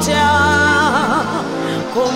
家国